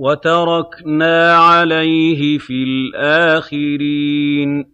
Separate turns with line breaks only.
وَتَرَكْنَا عَلَيْهِ فِي الْآخِرِينَ.